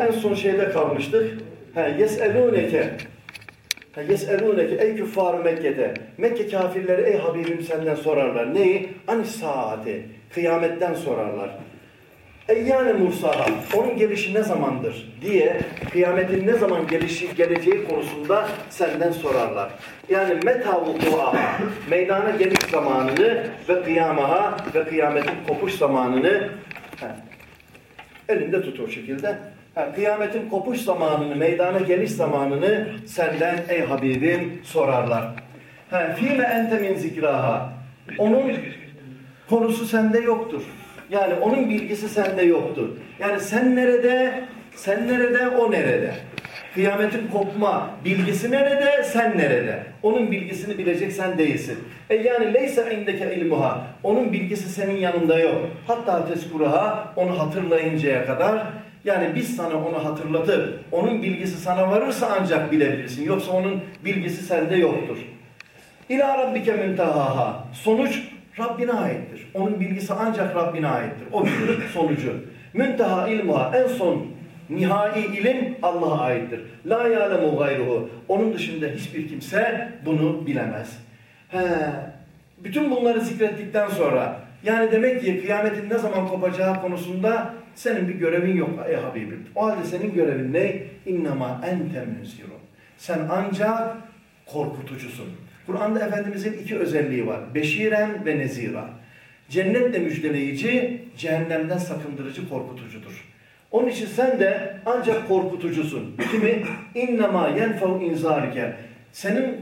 En son şeyde kalmıştık. Yes'elûneke Yes'elûneke ey küffâru Mekke'de. Mekke kafirleri ey Habibim senden sorarlar. Neyi? Anis saati. Kıyametten sorarlar. Eyyâne Musaha, onun gelişi ne zamandır diye kıyametin ne zaman gelişi geleceği konusunda senden sorarlar. Yani meta vukuaha, meydana geliş zamanını ve kıyamaha ve kıyametin kopuş zamanını elinde tut o şekilde. Kıyametin kopuş zamanını, meydana geliş zamanını senden ey Habibim sorarlar. Ha, Fime ente min zikraha. Onun konusu sende yoktur. Yani onun bilgisi sende yoktur. Yani sen nerede, sen nerede, o nerede? Kıyametin kopma bilgisi nerede, sen nerede? Onun bilgisini bilecek sen değilsin. E yani leyse indeke ilmuha. Onun bilgisi senin yanında yok. Hatta teskuraha onu hatırlayıncaya kadar yani biz sana onu hatırlatıp onun bilgisi sana varırsa ancak bilebilirsin. Yoksa onun bilgisi sende yoktur. İlâ rabbike müntehaha. Sonuç Rabbine aittir. Onun bilgisi ancak Rabbine aittir. O bilir sonucu. Münteha ilmuha en son nihai ilim Allah'a aittir. La ya'lemu gayruhu. Onun dışında hiçbir kimse bunu bilemez. He. Bütün bunları zikrettikten sonra yani demek ki kıyametin ne zaman kopacağı konusunda senin bir görevin yok ey Habibim. O halde senin görevin ne? İnnema ente münzirun. Sen ancak korkutucusun. Kur'an'da Efendimizin iki özelliği var. Beşiren ve nezira. Cennetle müjdeleyici, cehennemden sakındırıcı, korkutucudur. Onun için sen de ancak korkutucusun. Kimi? İnnemâ yenfev inzârike. Senin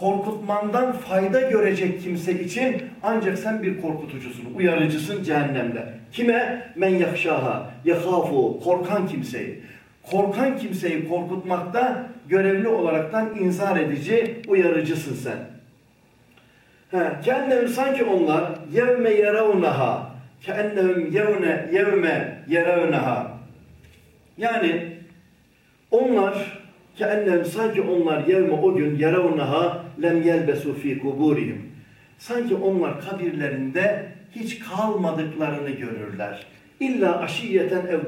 korkutmandan fayda görecek kimse için ancak sen bir korkutucusun, uyarıcısın cehennemde. Kime? Men yakşaha, yakhafu, korkan kimseyi. Korkan kimseyi korkutmakta görevli olaraktan inzar edici, uyarıcısın sen. Kendihim sanki onlar yevme yeravnaha keennehum yevne yevme yeravnaha yani onlar keennehum sanki onlar yevme o gün yeravnaha lem yelbesu fi kuburihim sanki onlar kabirlerinde hiç kalmadıklarını görürler. İlla aşiyeten ev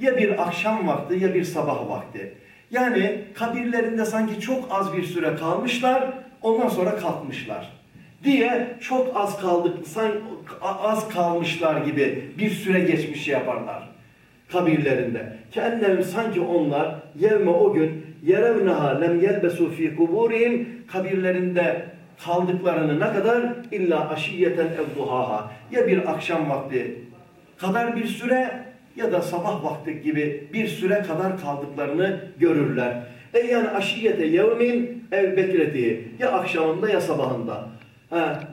ya bir akşam vakti ya bir sabah vakti. Yani kabirlerinde sanki çok az bir süre kalmışlar, ondan sonra kalkmışlar diye çok az kaldık, az kalmışlar gibi bir süre geçmiş yaparlar kabirlerinde. Kendilerini sanki onlar yevme o gün yerevneha lem yelbesu fi kuburihim kabirlerinde kaldıklarını ne kadar illa aşiyeten evduhaha ya bir akşam vakti kadar bir süre ya da sabah vakti gibi bir süre kadar kaldıklarını görürler. E yani aşiyete yevmin ev bekreti ya akşamında ya sabahında.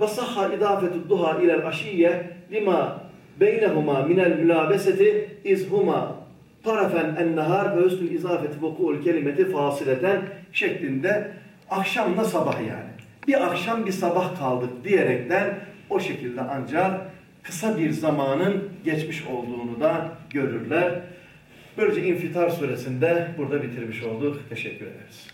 Ve sahha idafetu duha ilel aşiyye lima beynehuma minel mülabeseti izhuma tarafen ennehar ve üstül izafeti vukul kelimeti fasileten şeklinde akşamla sabah yani. Bir akşam bir sabah kaldık diyerekten o şekilde ancak kısa bir zamanın geçmiş olduğunu da görürler. Böylece İnfitar suresinde burada bitirmiş olduk. Teşekkür ederiz.